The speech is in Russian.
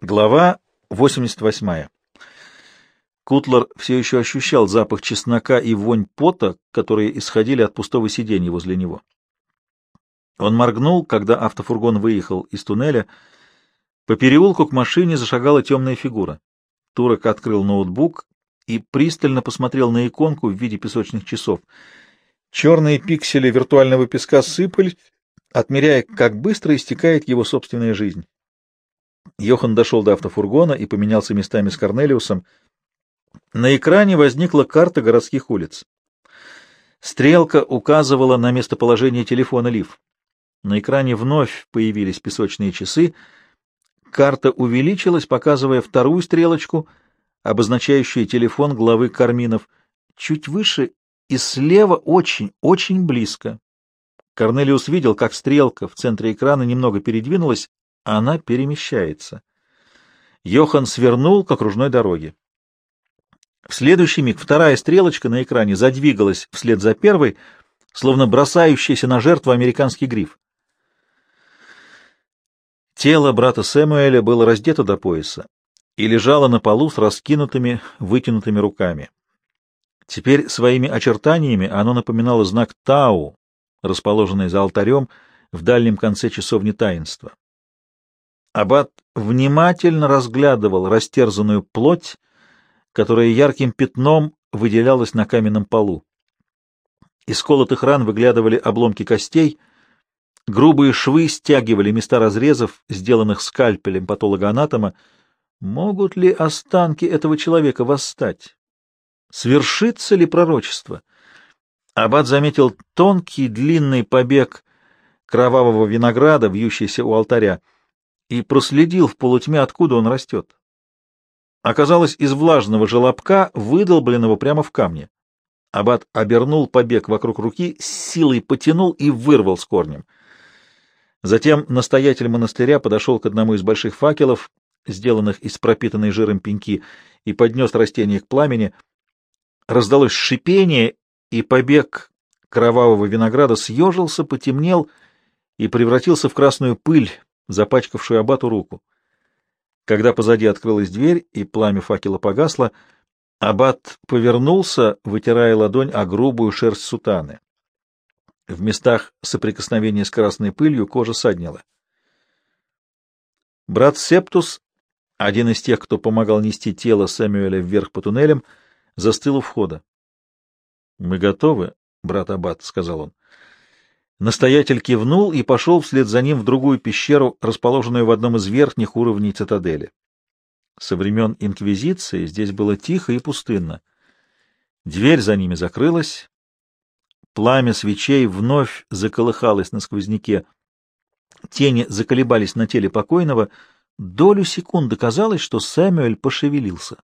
Глава 88. Кутлер все еще ощущал запах чеснока и вонь пота, которые исходили от пустого сиденья возле него. Он моргнул, когда автофургон выехал из туннеля. По переулку к машине зашагала темная фигура. Турок открыл ноутбук и пристально посмотрел на иконку в виде песочных часов. Черные пиксели виртуального песка сыпались, отмеряя, как быстро истекает его собственная жизнь. Йохан дошел до автофургона и поменялся местами с Корнелиусом. На экране возникла карта городских улиц. Стрелка указывала на местоположение телефона Лив. На экране вновь появились песочные часы. Карта увеличилась, показывая вторую стрелочку, обозначающую телефон главы Карминов. Чуть выше и слева очень, очень близко. Корнелиус видел, как стрелка в центре экрана немного передвинулась, она перемещается. Йохан свернул к окружной дороге. В следующий миг вторая стрелочка на экране задвигалась вслед за первой, словно бросающийся на жертву американский гриф. Тело брата Сэмуэля было раздето до пояса и лежало на полу с раскинутыми, вытянутыми руками. Теперь своими очертаниями оно напоминало знак Тау, расположенный за алтарем в дальнем конце часовни таинства. Аббат внимательно разглядывал растерзанную плоть, которая ярким пятном выделялась на каменном полу. Из колотых ран выглядывали обломки костей, грубые швы стягивали места разрезов, сделанных скальпелем патологоанатома. Могут ли останки этого человека восстать? Свершится ли пророчество? Аббат заметил тонкий длинный побег кровавого винограда, вьющийся у алтаря и проследил в полутьме, откуда он растет. Оказалось, из влажного желобка, выдолбленного прямо в камне. Абат обернул побег вокруг руки, силой потянул и вырвал с корнем. Затем настоятель монастыря подошел к одному из больших факелов, сделанных из пропитанной жиром пеньки, и поднес растение к пламени. Раздалось шипение, и побег кровавого винограда съежился, потемнел и превратился в красную пыль, запачкавшую абату руку. Когда позади открылась дверь и пламя факела погасло, абат повернулся, вытирая ладонь о грубую шерсть сутаны. В местах соприкосновения с красной пылью кожа саднила. Брат Септус, один из тех, кто помогал нести тело Сэмюэля вверх по туннелям, застыл у входа. — Мы готовы, брат Аббат, — сказал он. Настоятель кивнул и пошел вслед за ним в другую пещеру, расположенную в одном из верхних уровней цитадели. Со времен Инквизиции здесь было тихо и пустынно. Дверь за ними закрылась, пламя свечей вновь заколыхалось на сквозняке, тени заколебались на теле покойного, долю секунды казалось, что Сэмюэль пошевелился.